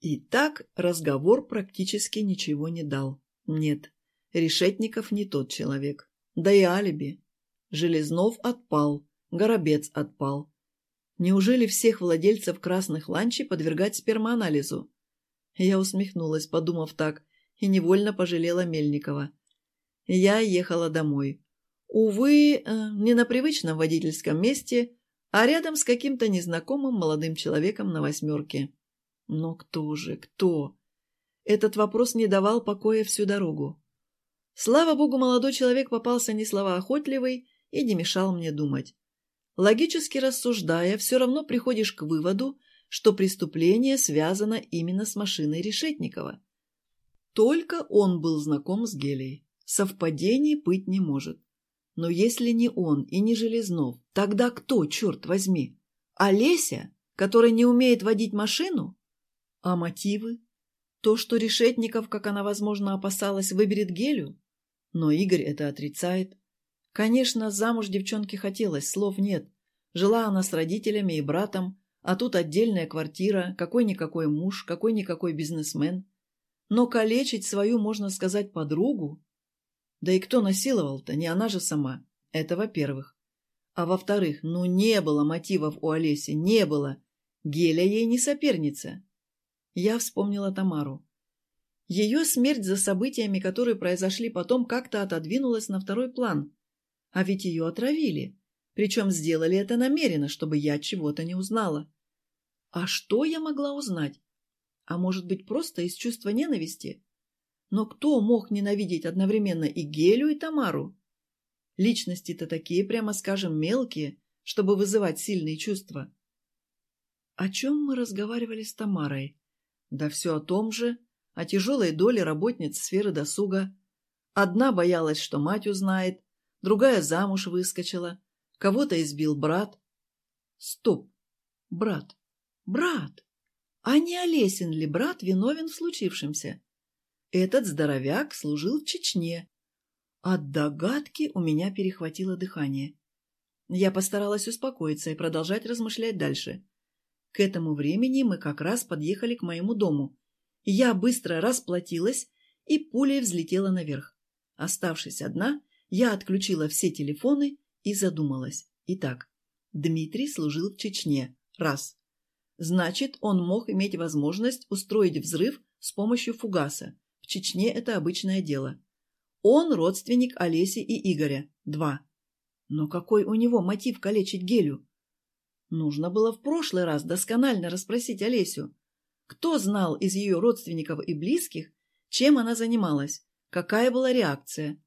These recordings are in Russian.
И так разговор практически ничего не дал. Нет, Решетников не тот человек. Да и алиби. Железнов отпал, Горобец отпал. Неужели всех владельцев красных ланчей подвергать спермоанализу? Я усмехнулась, подумав так, и невольно пожалела Мельникова. Я ехала домой. Увы, э, не на привычном водительском месте, а рядом с каким-то незнакомым молодым человеком на восьмерке. Но кто же, кто? Этот вопрос не давал покоя всю дорогу. Слава богу, молодой человек попался не словоохотливый и не мешал мне думать. Логически рассуждая, все равно приходишь к выводу, что преступление связано именно с машиной Решетникова. Только он был знаком с Гелией. Совпадений быть не может. Но если не он и не Железнов, тогда кто, черт возьми? Олеся, которая не умеет водить машину? А мотивы? То, что Решетников, как она, возможно, опасалась, выберет Гелю? Но Игорь это отрицает. Конечно, замуж девчонке хотелось, слов нет. Жила она с родителями и братом, а тут отдельная квартира, какой-никакой муж, какой-никакой бизнесмен. Но калечить свою, можно сказать, подругу? Да и кто насиловал-то, не она же сама. Это во-первых. А во-вторых, ну не было мотивов у Олеси, не было. Геля ей не соперница. Я вспомнила Тамару. Ее смерть за событиями, которые произошли потом, как-то отодвинулась на второй план. А ведь ее отравили. Причем сделали это намеренно, чтобы я чего-то не узнала. А что я могла узнать? А может быть, просто из чувства ненависти? Но кто мог ненавидеть одновременно и Гелю, и Тамару? Личности-то такие, прямо скажем, мелкие, чтобы вызывать сильные чувства. О чем мы разговаривали с Тамарой? Да все о том же, о тяжелой доле работниц сферы досуга. Одна боялась, что мать узнает, другая замуж выскочила, кого-то избил брат. Стоп! Брат! Брат! А не Олесин ли брат виновен в случившемся? Этот здоровяк служил в Чечне. От догадки у меня перехватило дыхание. Я постаралась успокоиться и продолжать размышлять дальше. К этому времени мы как раз подъехали к моему дому. Я быстро расплатилась и пулей взлетела наверх. Оставшись одна, я отключила все телефоны и задумалась. Итак, Дмитрий служил в Чечне. Раз. Значит, он мог иметь возможность устроить взрыв с помощью фугаса. В Чечне это обычное дело. Он родственник Олеси и Игоря. Два. Но какой у него мотив калечить Гелю? Нужно было в прошлый раз досконально расспросить Олесю. Кто знал из ее родственников и близких, чем она занималась, какая была реакция?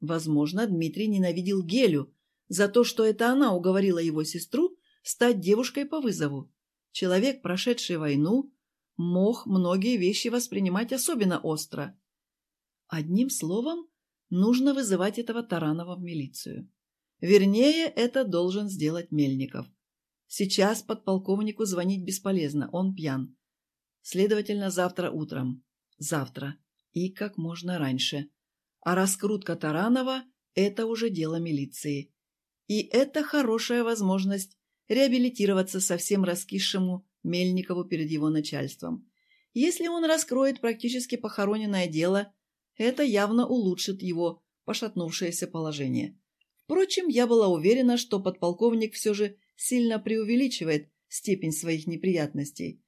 Возможно, Дмитрий ненавидел Гелю за то, что это она уговорила его сестру стать девушкой по вызову. Человек, прошедший войну, мог многие вещи воспринимать особенно остро. Одним словом, нужно вызывать этого Таранова в милицию. Вернее, это должен сделать Мельников. Сейчас подполковнику звонить бесполезно, он пьян. Следовательно, завтра утром. Завтра. И как можно раньше. А раскрутка Таранова – это уже дело милиции. И это хорошая возможность реабилитироваться совсем раскисшему Мельникову перед его начальством. Если он раскроет практически похороненное дело, это явно улучшит его пошатнувшееся положение. Впрочем, я была уверена, что подполковник все же сильно преувеличивает степень своих неприятностей.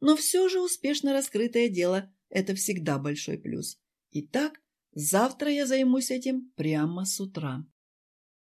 Но все же успешно раскрытое дело – это всегда большой плюс. Итак, завтра я займусь этим прямо с утра.